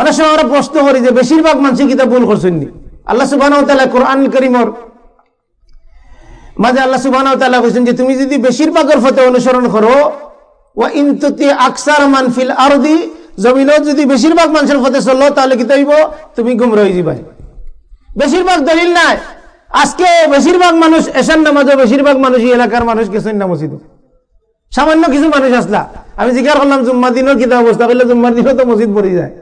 অনেক সময় আমরা প্রশ্ন করি যে বেশিরভাগ মানুষ কিতা ভুল করছেন নি? আল্লাহ সুবাহ কোরআন করিমর মাঝে আল্লাহ সুবাহ যে তুমি যদি বেশিরভাগের ফতে অনুসরণ করো আকসার মানফিল আরদি জমিনত যদি বেশিরভাগ মানুষের ফতে চলো তাহলে তুমি গুমরা হয়ে যাবাই বেশিরভাগ দলিল নাই। আজকে বেশিরভাগ মানুষ এসান নামাজও বেশিরভাগ মানুষ এলাকার মানুষ গেছেন না সামান্য কিছু মানুষ আসলা। আমি জিজ্ঞাসা করলাম জুম্মা দিনের কিতা অবস্থা? করলে জুম্মার দিনও তো মসজিদ পড়ে যায়।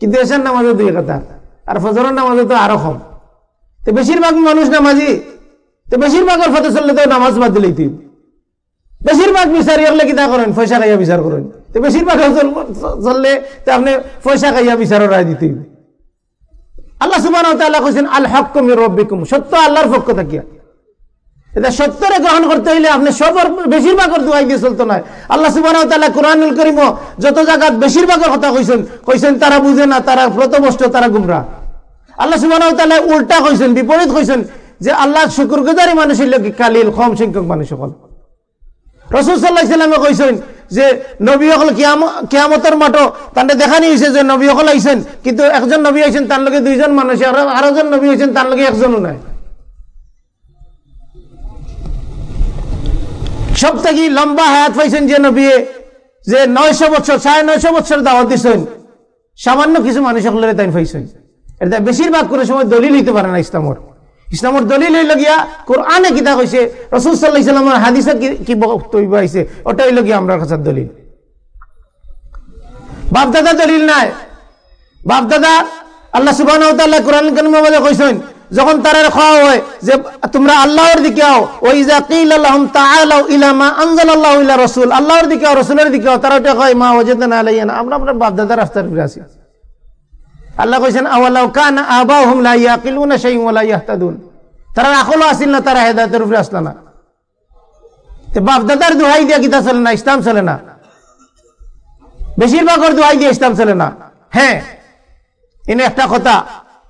কিন্তু এসান নামাজও দুই কথা আর ফজরের নামাজও তো আরও কম। তো বেশিরভাগ মানুষ নামাজি। তো বেশিরভাগের ফতে চললে তো নামাজ বাদ দিলেই তুই বেশিরভাগ বিচার হলে কিতা করেন, পয়সা খাইয়া বিচার করেন। তো বেশিরভাগ চললে তো আপনি পয়সা খাইয়া বিচারের রায় দিতে। আল্লাহ সুবাহ কৈছেন আল হক কমির রব্বিকুম। সত্য আল্লাহর পক্ষ থাকিয়া এটা সত্যরে গ্রহণ করতে হইলে আপনি সবর বেশিরভাগের দুয়াই দিয়ে চলতো নয় আল্লাহ সুবাহ কোরআনুল করিম যত জায়গাত বেশিরভাগের কথা কইছেন কইছেন তারা বুঝে না, তারা প্রতবষ্ট তারা গুমরা। আল্লাহ সুবাহ উল্টা কইছেন, বিপরীত কইছেন যে আল্লাহ শুকুর গুজারি মানুষের লোক কালিল, কম সংখ্যক মানুষ সকল। রসুল সাল্লাহ সাল্লামে কইছেন যে নবী হল কিয়ামতের মাঠো তান্ডে দেখানি হয়েছে যে নবী হল আইছেন, কিন্তু একজন নবী আইছেন, তার লগে দুইজন মানুষ আর আরও জন নবী আইছেন, তার লগে একজনও নাই। সব থেকে লম্বা হায়াত পাইছেন যে নবী যে নয়শো বছর, সাড়ে নয়শো বছর দাওয়াত দিছেন, সামান্য কিছু মানুষ সকলের তাই পাইছেন। এটা বেশিরভাগ কোনো সময় দলিল হইতে পারে না ইসলামর। ইসলামর দলিল হইল গিয়া কোরআনে কিতা কইছে রসুল সাল্লাহ ইসলামের হাদিসে কি- বক্তব্য আইছে ওটা হইল গিয়া আমরা কাছে দলিল। বাপদাদা দলিল নাই। বাপদাদা আল্লাহ সুবাহ কোরআন বলে কইছেন যখন তারা খাওয়া হয়, যে তোমরা আল্লাহর দিকে আও, ওই যা কিল আল্লাহম তাআলাউ ইলা মা আনজালাল্লাহু ইলা রাসূল, আল্লাহর দিকে আও, রাসূলের দিকে আও, তারা ওটা কয়, মা ওয়াজাদনা আলাইনা আমরা আমরা বাপদাদা রাস্তার উপরে আছি আল্লাহ কইছেন, আওয়ালাউ কানা আবাহুম লা ইয়াকিলুনা শাইউন ওয়া লা ইয়াহতাদুন তারা আকল আসিল না, তারা হেদায়েতের উপরে আসলো না। তে বাপ দাদার দোহাই দিয়া কিতা চলে না, ইসলাম চলে না। বেশিরভাগের দোহাই দিয়ে ইসলাম চলে না। হ্যাঁ এনে একটা কথা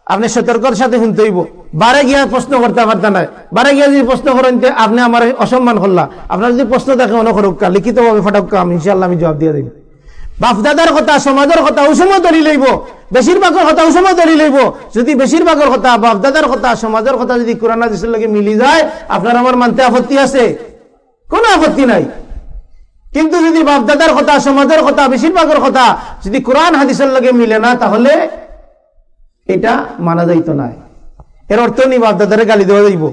আপনি সতর্কর সাথে শুনতে হইব। বারে গিয়া প্রশ্ন করতে পারতেন না বারে গিয়া যদি প্রশ্ন করেন আপনি আমার অসম্মান করলা, আপনার যদি প্রশ্ন দেখে মনে লিখিত ভাবে ফটাক আমি ইনশাল্লাহ আমি জবাব দিয়ে দিই বাপদাদার কথা, সমাজের কথা ওসময় দলি লইব। বেশিরভাগের কথা ওসময় দলি লইব। যদি বেশিরভাগের কথা, বাপদাদার কথা, সমাজের কথা যদি কোরআন হাদিসের লগে মিলি যায়, আপনার আমার মানতে আপত্তি আছে? কোনো আপত্তি নাই। কিন্তু যদি বাপদাদার কথা, সমাজের কথা, বেশিরভাগের কথা যদি কোরআন, হাদিসের লগে মিলে না, তাহলে এটা মানা যাইতো না এর অর্থ নি বাপদাদারে গালি দেওয়া যাইব।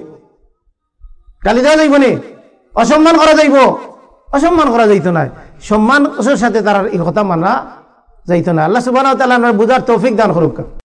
গালি দেওয়া যাইব নি? অসম্মান করা যাইব। অসম্মান করা যাইতো না সম্মান সাথে তার এই কথা মানা যাইতো না আল্লাহ সুবাহ বুঝার তৌফিক দান করুক।